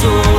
sou.